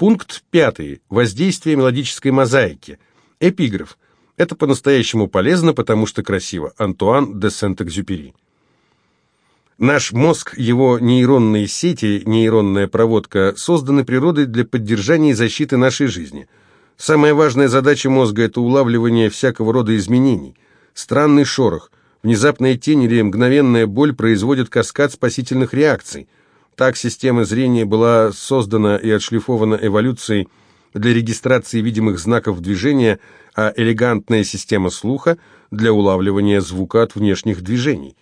Пункт пятый. Воздействие мелодической мозаики. Эпиграф. Это по-настоящему полезно, потому что красиво. Антуан де Сент-Экзюпери. Наш мозг, его нейронные сети, нейронная проводка созданы природой для поддержания и защиты нашей жизни. Самая важная задача мозга – это улавливание всякого рода изменений. Странный шорох, внезапная тень или мгновенная боль производят каскад спасительных реакций. Так система зрения была создана и отшлифована эволюцией для регистрации видимых знаков движения – а элегантная система слуха для улавливания звука от внешних движений.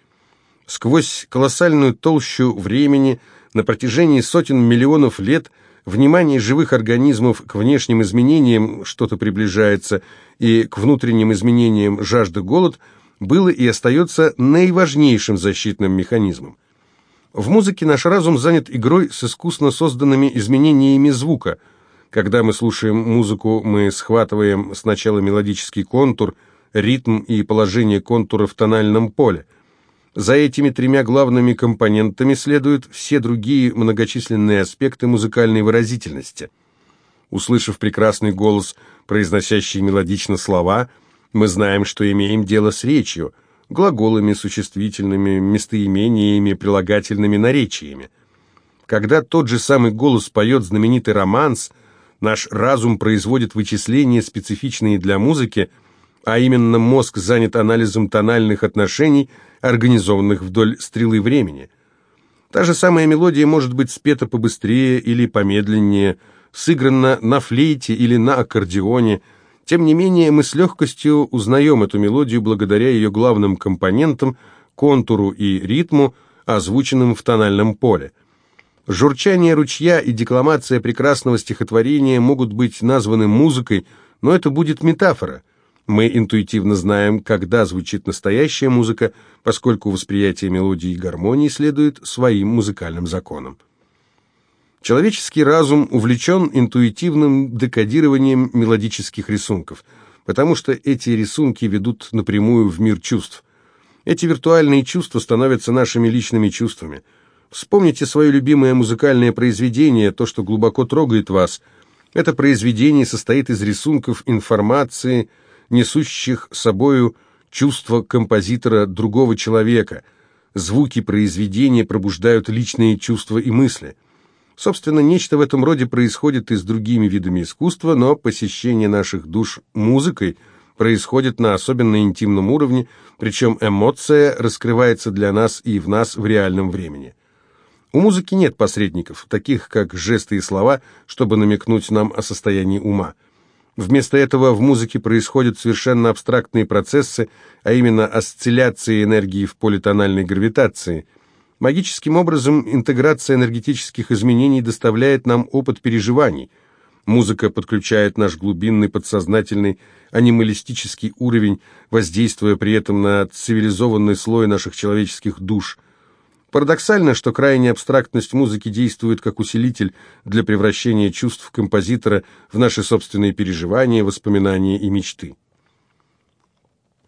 Сквозь колоссальную толщу времени на протяжении сотен миллионов лет внимание живых организмов к внешним изменениям что-то приближается, и к внутренним изменениям жажда-голод было и остается наиважнейшим защитным механизмом. В музыке наш разум занят игрой с искусно созданными изменениями звука – когда мы слушаем музыку, мы схватываем сначала мелодический контур, ритм и положение контура в тональном поле. За этими тремя главными компонентами следуют все другие многочисленные аспекты музыкальной выразительности. Услышав прекрасный голос, произносящий мелодично слова, мы знаем, что имеем дело с речью, глаголами, существительными, местоимениями, прилагательными наречиями. Когда тот же самый голос поет знаменитый романс – Наш разум производит вычисления, специфичные для музыки, а именно мозг занят анализом тональных отношений, организованных вдоль стрелы времени. Та же самая мелодия может быть спета побыстрее или помедленнее, сыграна на флейте или на аккордеоне. Тем не менее, мы с легкостью узнаем эту мелодию благодаря ее главным компонентам, контуру и ритму, озвученным в тональном поле. Журчание ручья и декламация прекрасного стихотворения могут быть названы музыкой, но это будет метафора. Мы интуитивно знаем, когда звучит настоящая музыка, поскольку восприятие мелодии и гармонии следует своим музыкальным законам. Человеческий разум увлечен интуитивным декодированием мелодических рисунков, потому что эти рисунки ведут напрямую в мир чувств. Эти виртуальные чувства становятся нашими личными чувствами – Вспомните свое любимое музыкальное произведение, то, что глубоко трогает вас. Это произведение состоит из рисунков информации, несущих собою чувство композитора другого человека. Звуки произведения пробуждают личные чувства и мысли. Собственно, нечто в этом роде происходит и с другими видами искусства, но посещение наших душ музыкой происходит на особенно интимном уровне, причем эмоция раскрывается для нас и в нас в реальном времени. У музыки нет посредников, таких как жесты и слова, чтобы намекнуть нам о состоянии ума. Вместо этого в музыке происходят совершенно абстрактные процессы, а именно осцилляции энергии в поле тональной гравитации. Магическим образом интеграция энергетических изменений доставляет нам опыт переживаний. Музыка подключает наш глубинный подсознательный анималистический уровень, воздействуя при этом на цивилизованный слой наших человеческих душ – Парадоксально, что крайняя абстрактность музыки действует как усилитель для превращения чувств композитора в наши собственные переживания, воспоминания и мечты.